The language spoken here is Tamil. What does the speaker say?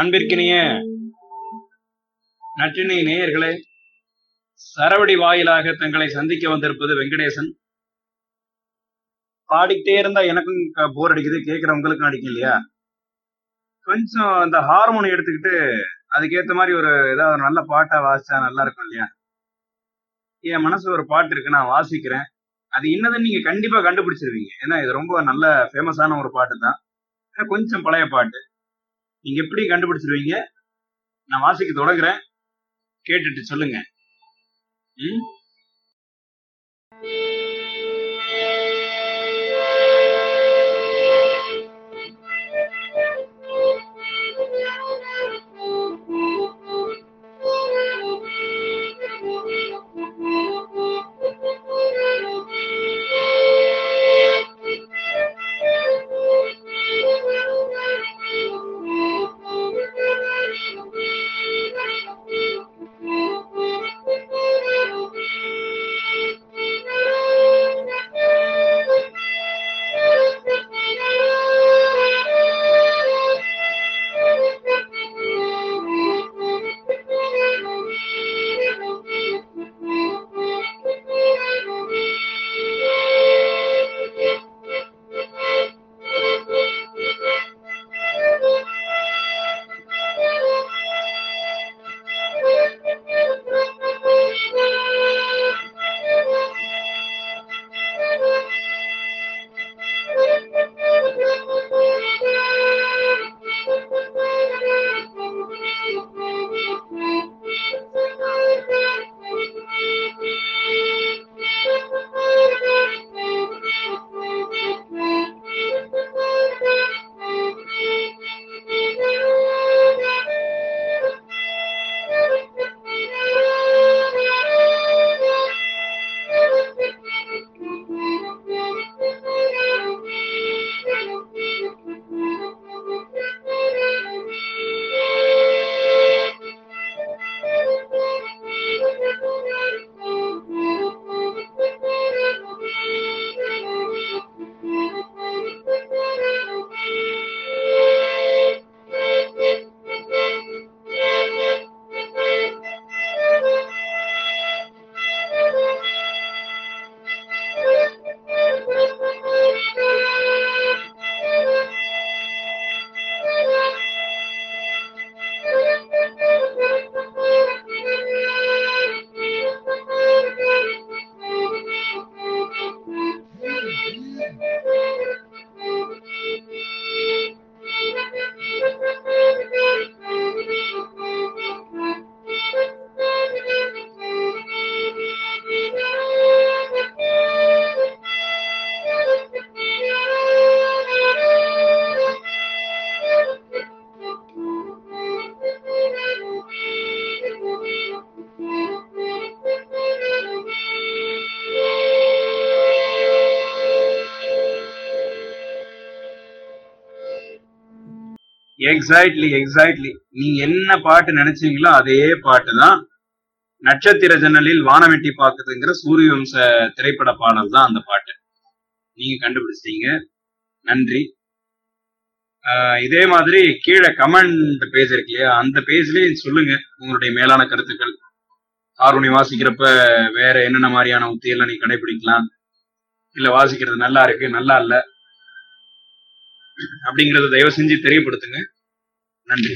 அன்பிற்கினிய நற்றினை நேயர்களே சரவடி வாயிலாக தங்களை சந்திக்க வந்திருப்பது வெங்கடேசன். பாடிக்கிட்டே இருந்தா எனக்கும் போர் அடிக்குது கேட்கறவங்களுக்கும் அடிக்கும் இல்லையா? கொஞ்சம் அந்த ஹார்மோனை எடுத்துக்கிட்டு அதுக்கேத்த மாதிரி ஒரு ஏதாவது ஒரு நல்ல பாட்டா வாசிச்சா நல்லா இருக்கும் இல்லையா? என் மனசு ஒரு பாட்டு இருக்கு நான் வாசிக்கிறேன். அது என்னதுன்னு நீங்க கண்டிப்பா கண்டுபிடிச்சிருவீங்க. ஏன்னா இது ரொம்ப நல்ல ஃபேமஸான ஒரு பாட்டு தான் கொஞ்சம் பழைய பாட்டு. நீங்க எப்படி கண்டுபிடிச்சிருவீங்க? நான் வாசிக்க தொடங்குறேன். கேட்டுட்டு சொல்லுங்க. ம்? எக்ஸாக்ட்லி எக்ஸாக்ட்லி நீங்க என்ன பாட்டு நினைச்சீங்களோ அதே பாட்டு தான் நட்சத்திர ஜன்னலில் வானவெட்டி பாக்குதுங்கிற சூரிய வம்ச திரைப்பட பாடல் தான் அந்த பாட்டு. நீங்க கண்டுபிடிச்சிட்டீங்க. நன்றி. இதே மாதிரி கீழே கமெண்ட் பேஜ் இருக்கு இல்லையா? அந்த பேஜ்லயும் சொல்லுங்க உங்களுடைய மேலான கருத்துக்கள். ஹார்மோனி வாசிக்கிறப்ப வேற என்னென்ன மாதிரியான உத்தியெல்லாம் நீங்க கடைபிடிக்கலாம். இல்ல வாசிக்கிறது நல்லா இருக்கு நல்லா இல்லை. அப்படிங்கறத தயவு செஞ்சு தெரியப்படுத்துங்க. நன்றி.